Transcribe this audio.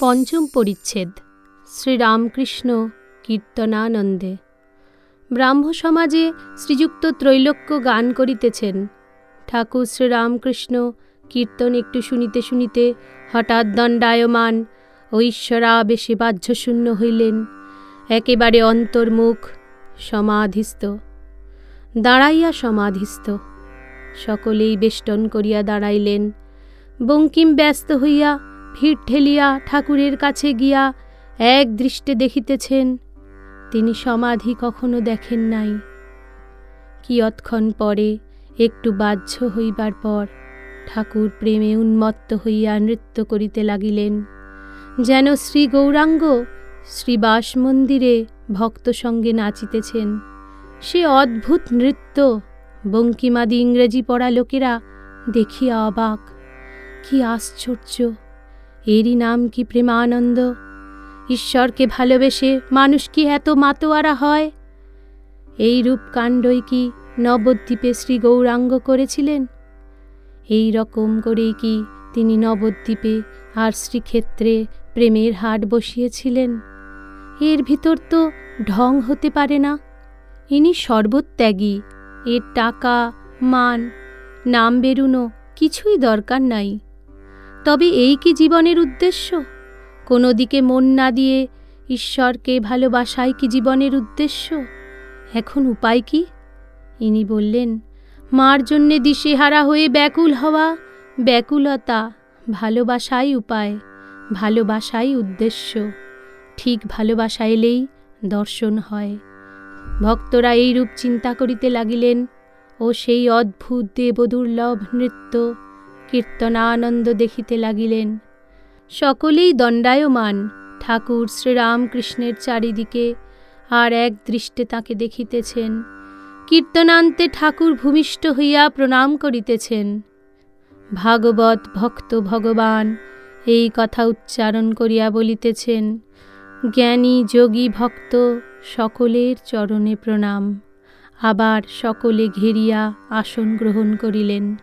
পঞ্চম পরিচ্ছেদ, শ্রীরামকৃষ্ণ কীর্তনানন্দে। ব্রাহ্ম সমাজে শ্রীযুক্ত ত্রৈলোক্য গান করিতেছেন। ঠাকুর শ্রীরামকৃষ্ণ কীর্তন একটু শুনিতে শুনিতে হঠাৎ দণ্ডায়মান ও ঈশ্বরাবেশে বাহ্যশূন্য হইলেন। একেবারে অন্তর্মুখ, সমাধিস্থ, দাঁড়াইয়া সমাধিস্থ। সকলেই বেষ্টন করিয়া দাঁড়াইলেন। বঙ্কিম ব্যস্ত হইয়া ভিড় ঠেলিয়া ঠাকুরের কাছে গিয়া এক দৃষ্টে দেখিতেছেন, তিনি সমাধি কখনো দেখেন নাই। কিয়ৎক্ষণ পরে একটু বাহ্য হইবার পর ঠাকুর প্রেমে উন্মত্ত হইয়া নৃত্য করিতে লাগিলেন, যেন শ্রী গৌরাঙ্গ শ্রীবাস মন্দিরে ভক্ত সঙ্গে নাচিতেছেন। সে অদ্ভুত নৃত্য, বঙ্কিমাদি ইংরেজি পড়া লোকেরা দেখিয়া অবাক। কি আশ্চর্য! এরই নাম কি প্রেমানন্দ? ঈশ্বরকে ভালোবেসে মানুষ কি এত মাতোয়ারা হয়? এই রূপ কাণ্ডই কি নবদ্বীপে শ্রী গৌরাঙ্গ করেছিলেন? এই রকম করেই কি তিনি নবদ্বীপে আর শ্রীক্ষেত্রে প্রেমের হাট বসিয়েছিলেন? এর ভিতর তো ঢং হতে পারে না। ইনি সর্বত্যাগী। এর টাকা, মান, নাম বেরুনো কিছুই দরকার নাই। তবে এই কি জীবনের উদ্দেশ্য? কোনো দিকে মন না দিয়ে ঈশ্বরকে ভালোবাসাই কি জীবনের উদ্দেশ্য? এখন উপায় কি? ইনি বললেন, মার জন্যে দিশেহারা হয়ে ব্যাকুল হওয়া ব্যাকুলতা ভালোবাসাই উপায়, ভালোবাসাই উদ্দেশ্য। ঠিক ভালোবাসা এলেই দর্শন হয়। ভক্তরা এই রূপ চিন্তা করিতে লাগিলেন, ও সেই অদ্ভুত দেবদুর্লভ নৃত্য কীর্তনানন্দ দেখিতে লাগিলেন। সকলেই দণ্ডায়মান। ঠাকুর শ্রীরামকৃষ্ণের চারিদিকে আর এক দৃষ্টে তাকে দেখিতেছেন। কীর্তনান্তে ঠাকুর ভূমিষ্ঠ হইয়া প্রণাম করিতেছেন। ভাগবত ভক্ত ভগবান এই কথা উচ্চারণ করিয়া বলিতেছেন, জ্ঞানী যোগী ভক্ত, সকলের চরণে প্রণাম। আবার সকলে ঘেরিয়া আসন গ্রহণ করিলেন।